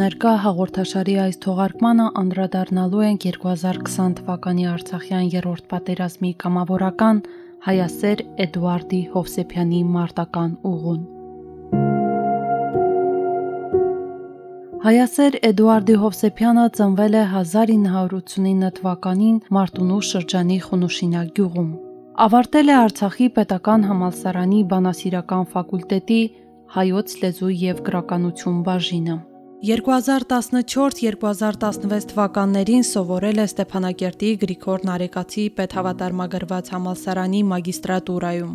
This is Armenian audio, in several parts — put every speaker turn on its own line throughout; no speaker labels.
ներկա հաղորդաշարի այս թողարկմանը անդրադառնալու ենք 2020 թվականի Արցախյան երրորդ պատերազմի կամավորական հայասեր Էդուարդի Հովսեփյանի մարտական ուղուն։ Հայասեր Էդուարդի Հովսեփյանը ծնվել է 1989 թվականին Մարտունու շրջանի Խունուշինա գյուղում։ Ավարտել է Արցախի պետական համալսարանի բանասիրական ֆակուլտետի հայոց լեզու եւ գրականություն բաժինը։ 2014-2016 թվականներին սովորել է Ստեփանակերտի Գրիգոր Նարեկացի պետհավատարմագրված համալսարանի մագիստրատուրայում։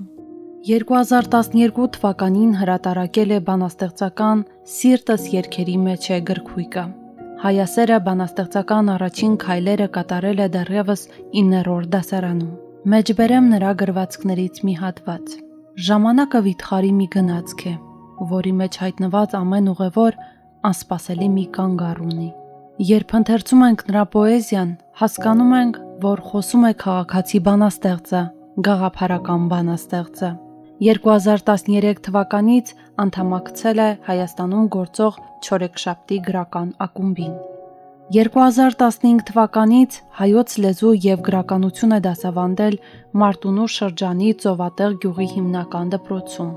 2012 թվականին հրատարակել է բանաստեղծական Սիրտս երկերի մեջ է գրքույկը։ Հայասերը բանաստեղծական առաջին քայլերը կատարել է դեռևս 9-րդ դասարանում։ Մեջբերեմ նրա գրվածքներից մի հատված։ Ժամանակը վիթխարի մի գնացք է, որի մեջ հայտնված ամեն ուղևոր անսպասելի մի կանգառ ունի։ Երբ ընթերցում ենք նրա պոեզիան, հասկանում ենք, որ խոսում է քաղաքացի բանաստեղծը, գաղափարական բանաստեղծը։ 2013 թվականից անդամակցել է Հայաստանում գործող Չորեքշապտի գրական ակումբին։ 2015 թվականից հայոց լեզու եւ գրականություն է դասավանդել Մարտունու շրջանի Ծովատեղ գյուղի հիմնական դպրոցում։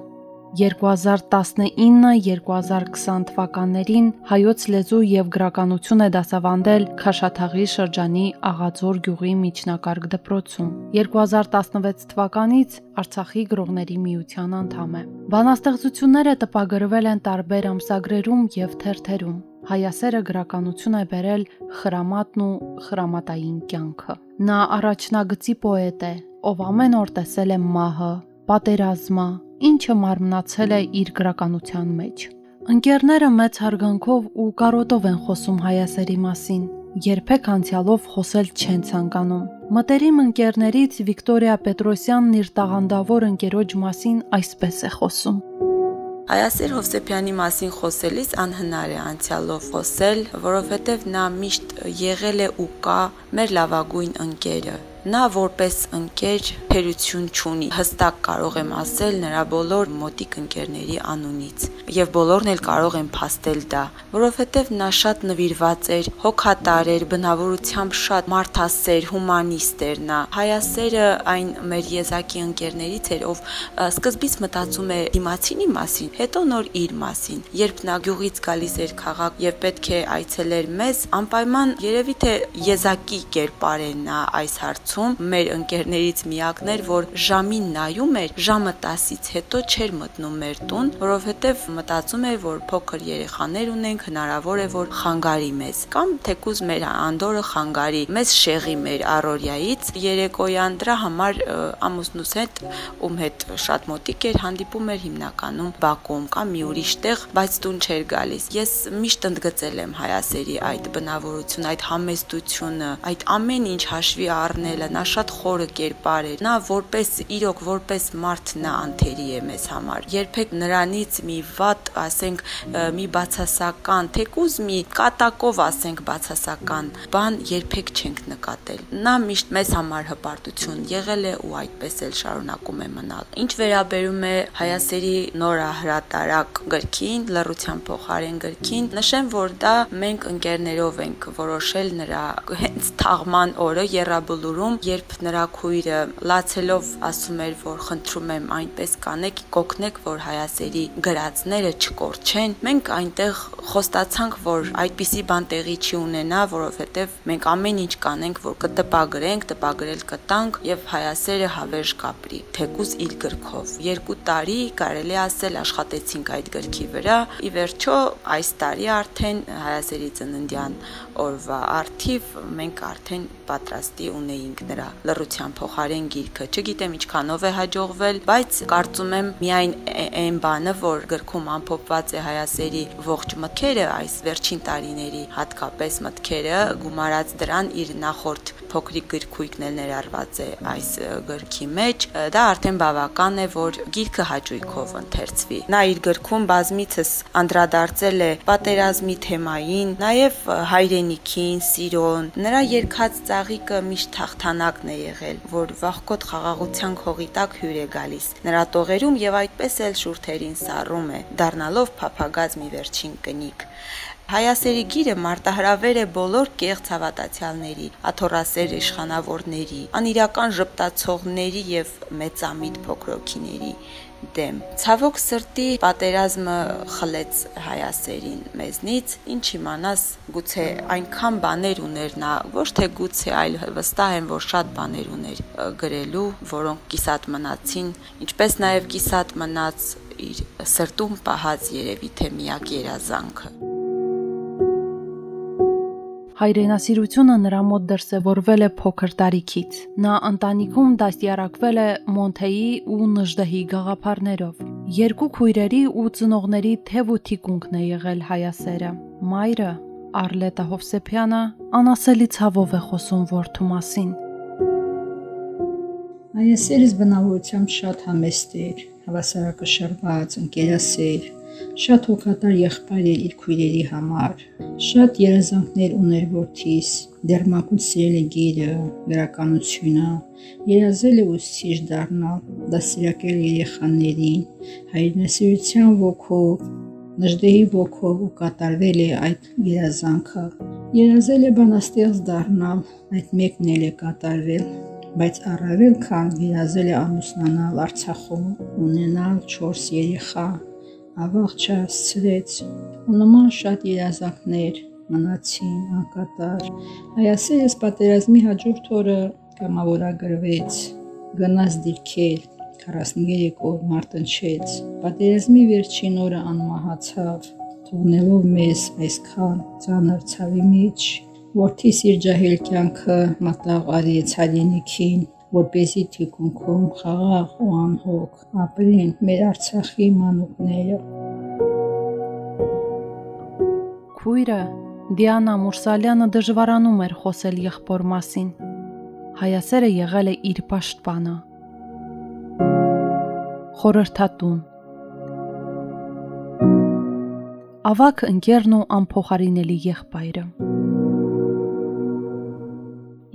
2019-2020 թվականներին հայոց լեզու եւ գրականություն է դասավանդել Խաշաթաղի շրջանի Աղաձոր գյուղի միջնակարգ դպրոցում։ 2016 թվականից Արցախի գրողների միության անդամ է։ Բանաստեղծությունները տպագրվել են տարբեր ամսագրերում եւ թերթերում։ Հայասերը գրականություն է բերել խրամատն ու խրամատային կյանքը։ Նա առաջնագծի պոետ է, ով ամեն օր տեսել է մահը, պատերազմը, ինչը մարմնացել է իր գրականության մեջ։ Ընկերները մեծ հարգանքով ու կարոտով են խոսում հայասերի մասին, երբեք անցյալով խոսել չեն ցանկանում։ Մտերիմ ընկերներից Վիկտորիա Պետրոսյանն իր տաղանդավոր ընկերոջ մասին այսպես է խոսում.
Այասեր Հովսեփյանի մասին խոսելիս անհնար է անցյալով խոսել, որովհետև նա միշտ եղել է ու կա մեր լավագույն ընկերը Նա որպես ընկեր թերություն չունի։ Հստակ կարող եմ ասել նրա բոլոր մոտիկ ընկերների անունից, եւ բոլորն էլ կարող են փաստել դա, որովհետեւ նա շատ նվիրված էր, հոգատար էր, բնավորությամբ շատ մարդասեր, հումանիստ էր նա։ Հայասերը այն մեր եզակի ընկերներից էր, ով սկզբից մտածում է դիմացինի մասին, հետո նոր իր մասին։ Երբ նա գյուղից գալիս էր քաղաք եւ պետք է այցելեր մեզ, անպայման երևի թե եզակի կերպար է նա այս հարցում հարցում մեր ընկերներից միակն էր, որ ժամին նայում էր, ժամը 10-ից հետո չէր մտնում մեր տուն, որովհետև մտածում էր, որ փոքր երեխաներ ունենք, հնարավոր է, որ խանգարի մեզ, կամ թեկուզ մեր անդորը խանգարի, մեզ շեղի մեր առօրյայից երեկոյան դրա համար ամուսնուս հետ, ում հետ շատ մոտիկ էր, հանդիպում էր հիմնականում Բաքում կամ մի ուրիշ տեղ, բայց տուն չէր գալիս։ Ես միշտ ընդգծել եմ հայասերի այդ բնավորությունը, այդ համեստությունը, այդ ամեն ինչ հաշվի առնելը, նա շատ խորը կերպար է։ Նա որպես իրոք որպես մարդ նա անթերի է մեզ համար։ Երբեք նրանից մի վատ, ասենք, մի բացասական, թեկուզ մի կատակով ասենք բացասական բան երբեք չենք նկատել։ Նա միշտ մեզ համար հպարտություն եղել է ու այդպես էլ շարունակում է մնալ։ Ինչ վերաբերում է հայասերի նորահրատարակ գրքին, լռության փոխարեն գրքին, նշեմ, որ դա մենք ընկերներով ենք որոշել նրա հենց թաղման օրը Եռաբլուրում երբ նրա քույրը լացելով ասում էր, որ խնդրում եմ այնպես կանեք, կօգնեք, որ հայասերի գրածները չկորչեն, մենք այնտեղ խոստացանք, որ այդպիսի բան տեղի չի ունենա, որովհետև մենք ամեն ինչ կանենք, որ կտպագրենք, տպագրել կտանք եւ հայասերը հավերժ կապրի, թեկուզ իր գրքով։ Երկու տարի կարելի ասել աշխատեցինք այդ գրքի վրա։ Ի վերջո այս տարի արդեն հայասերի ծննդյան օրվա արթիվ մենք արդեն պատրաստի ունեինք նրա լռության փոխարեն գիրքը։ Չգիտեմ ինչքանով է հաջողվել, բայց կարծում եմ միայն այն բանը, որ գրքում ամփոփված է հայասերի ողջ մտքերը այս վերջին տարիների հատկապես մտքերը գումարած դրան իր նախորդ փոքրիկ գրքույկն էլ ներառված է այս գրքի մեջ, դա արդեն բավական է, որ գիրքը հաճույքով ընթերցվի։ Նա իր գրքում բազմիցս անդրադարձել է պատերազմի թեմային, նաև հայրենիքին, սիրոն։ Նրա երկած ծաղիկը միշտ հաղթանակն է եղել, որ վախկոտ խաղաղության քողի տակ հյուր է գալիս։ Նրա տողերում եւ այդպես էլ շուրթերին սառում է, դառնալով փափագած մի վերջին կնիկ։ Հայասերի գիրը մարտահրավեր է բոլոր կեղծ հավատացյալների, աթոռասեր իշխանավորների, անիրական ժպտացողների եւ մեծամիտ փոքրոքիների դեմ։ Ցավոք սրտի պատերազմը խլեց հայասերին մեզնից, ինչ իմանաս, գուցե այնքան բաներ ուներ նա, ոչ թե գուցե, այլ վստահ եմ, որ շատ բաներ ուներ գրելու, որոնք կիսատ մնացին, ինչպես նաև կիսատ մնաց իր սրտում պահած երևի թե միակ երազանքը։
Հայրենասիրությունը նրա մոտ դրսևորվել է փոքր տարիքից։ Նա ընտանիքում դաստիարակվել է Մոնթեի ու Նժդեհի գաղափարներով։ Երկու քույրերի ու ծնողների թև ու թիկունքն է եղել հայասերը։ Մայրը Արլետա Հովսեփյանը անասելի ցավով է խոսում որդու մասին։
Հայասերս բնավորությամբ շատ համեստ էր, հավասարակշռված, ընկերասեր, Շատ հոգատար եղբայր էր իր քույրերի համար։ Շատ երազանքներ ուներ որդիս, դեռ մանկուց սիրել է գիրը, գրականությունը, երազել է ուսուցիչ դառնալ, դասերակել երեխաներին, հայրենասիրության ոգով, նժդեհի ոգով ու կատարվել է այդ երազանքը։ Երազել է բանաստեղծ դառնալ, այդ մեկն էլ է կատարվել բայց առավել քան երազել է ամուսնանալ Արցախում, ունենալ 4 երեխա, ավաղ չհասցրեց ու նման շատ երազանքներ մնացին անկատար հայասերս պատերազմի հաջորդ օրը կամավորագրվեց գնաց դիրքել 43 օր մարտնչեց պատերազմի վերջին օրը անմահացավ թողնելով մեզ այսքան ծանր ցավի մեջ որդիս իր ջահել կյանքը մտավ արեց հայրենիքին որ เป զի թիկունքում խաղաղ ու անհոգ ապրեն մեր Արցախի մանուկները։
Քույրը Դիանա Մուրսալյանը դժվարանում էր խոսել եղբոր մասին։ Հայասերը եղել է իր պաշտպանը։ Խորհրդատուն Ավակ ընկերն ու անփոխարինելի եղբայրը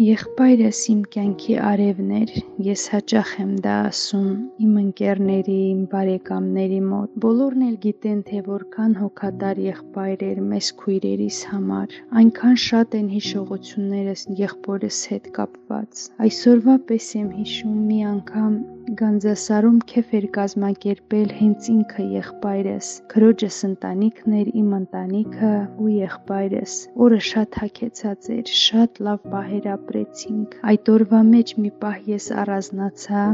Եղբայրս իմ կյանքի արևն էր, ես հաճախ եմ դա ասում իմ ընկերների, իմ բարեկամների մոտ։ Բոլորն էլ գիտեն, թե որքան հոգատար եղբայր էր մեզ քույրերիս համար։ Այնքան շատ են հիշողություններս եղբորս հետ կապված։ Այսօրվա պես եմ հիշում մի անգամ Գանձասարում քեֆ էր կազմակերպել հենց ինքը եղբայրս։ Քրոջս ընտանիքն էր, իմ ընտանիքը ու եղբայրս։ Օրը շատ հագեցած էր, շատ լավ պահեր ապրեցինք։ Այդ օրվա մեջ մի պահ ես առանձնացա,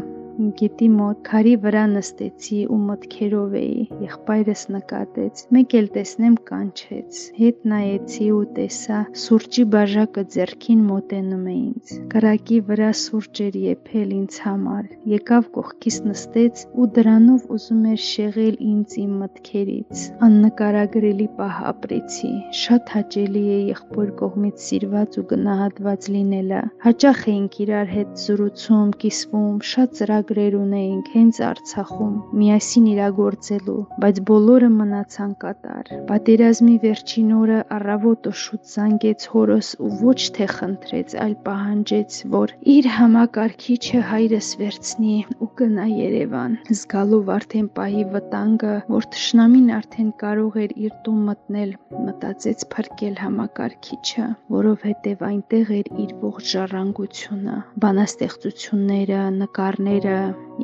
գետի մոտ քարի վրա նստեցի ու մտքերով էի։ Եղբայրս նկատեց։ Մեկ էլ տեսնեմ կանչեց։ Հետ նայեցի ու տեսա սուրճի բաժակը ձեռքին մոտենում է ինձ։ Կրակի վրա սուրճ էր եփել ինձ համար։ Եկավ կողքից նստեց ու դրանով ուզում էր շեղել ինձ իմ մտքերից։ Աննկարագրելի պահ ապրեցի։ Շատ հաճելի է եղբոր կողմից սիրված ու գնահատված լինելը։ Հաճախ էինք իրար հետ զրուցում, կիսվում, շատ ծրագ ծրագրեր ունեինք հենց Արցախում միասին իրագործելու, բայց բոլորը մնացան կատար։ Պատերազմի վերջին օրը առավոտը շուտ զանգեց հորս ու ոչ թե խնդրեց, այլ պահանջեց, որ իր համակարգիչը հայրս վերցնի ու գնա Երևան։ Զգալով արդեն պահի վտանգը, որ թշնամին արդեն կարող էր իր տուն մտնել, մտածեց փրկել համակարգիչը, որովհետև այնտեղ էր իր ողջ ժառանգությունը, բանաստեղծությունները, նկարները,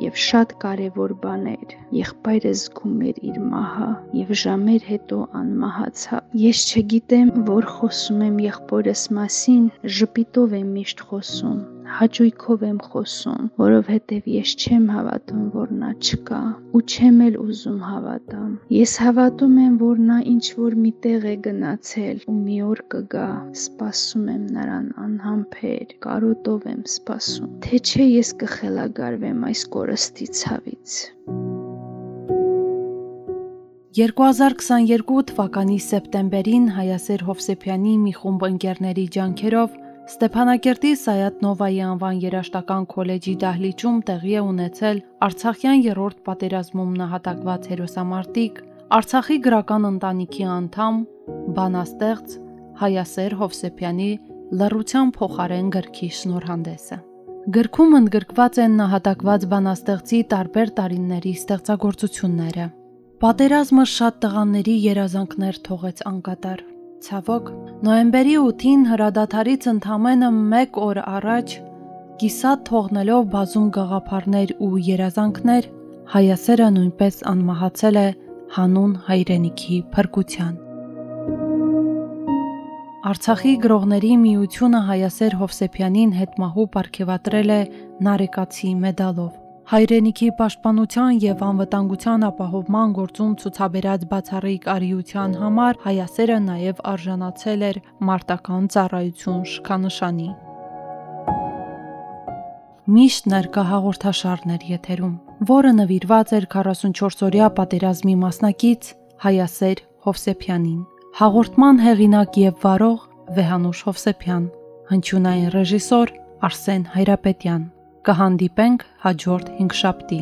եւ շատ կարեւոր բաներ։ Եղբայրը զգում էր իր մահը եւ ժամեր հետո անմահացավ։ Ես չգիտեմ, որ խոսում եմ եղբորս մասին, ժպիտով եմ միշտ խոսում հաճույքով եմ խոսում, որովհետև ես չեմ հավատում, որ նա չկա ու չեմ էլ ուզում հավատամ։ Ես հավատում եմ, որ նա ինչ որ միտեղ է գնացել ու մի օր կգա։ Սպասում եմ նրան անհամբեր, կարոտով եմ սպասում։ Թե չէ ես կխելագարվեմ այս կորստի ցավից։
2022 թվականի սեպտեմբերին Հայասեր Հովսեփյանի մի խումբ ընկերների ջանքերով Ստեփանակերտի Սայաթ Նովայի անվան երաշտական քոլեջի դահլիճում տեղի է ունեցել Արցախյան երրորդ պատերազմում նահատակված հերոսամարտիկ, Արցախի գրական ընտանիքի անդամ, բանաստեղծ Հայասեր Հովսեփյանի լռության փոխարեն գրքի շնորհանդեսը։ Գրքում ընդգրկված են նահատակված բանաստեղծի տարբեր տարիների ստեղծագործությունները։ Պատերազմը շատ տղաների երազանքներ թողեց անկատար։ Ցավոք, նոեմբերի 8-ին հրադադարից ընդամենը 1 օր առաջ կիսատ թողնելով բազում գաղափարներ ու երազանքներ, հայասերը նույնպես անմահացել է հանուն հայրենիքի փրկության։ Արցախի գրողների միությունը հայասեր Հովսեփյանին հետմահու ապարգևատրել է Նարեկացի մեդալով։ Հայրենիքի պաշտպանության եւ անվտանգության ապահովման գործում ցուցաբերած բացառիկ արիության համար հայասերը նաեւ արժանացել էր մարտական ծառայություն շքանշանի։ Միշտ ներկա հաղորդաշարն էր եթերում, որը նվիրված էր 44-օրյա պատերազմի մասնակից Հայասեր Հովսեփյանին։ Հաղորդման հեղինակ եւ վարող Վեհանուշ Հովսեփյան, հնչյունային ռեժիսոր Արսեն Հայրապետյան։ Կհանդիպենք հաջորդ 5 շաբթի։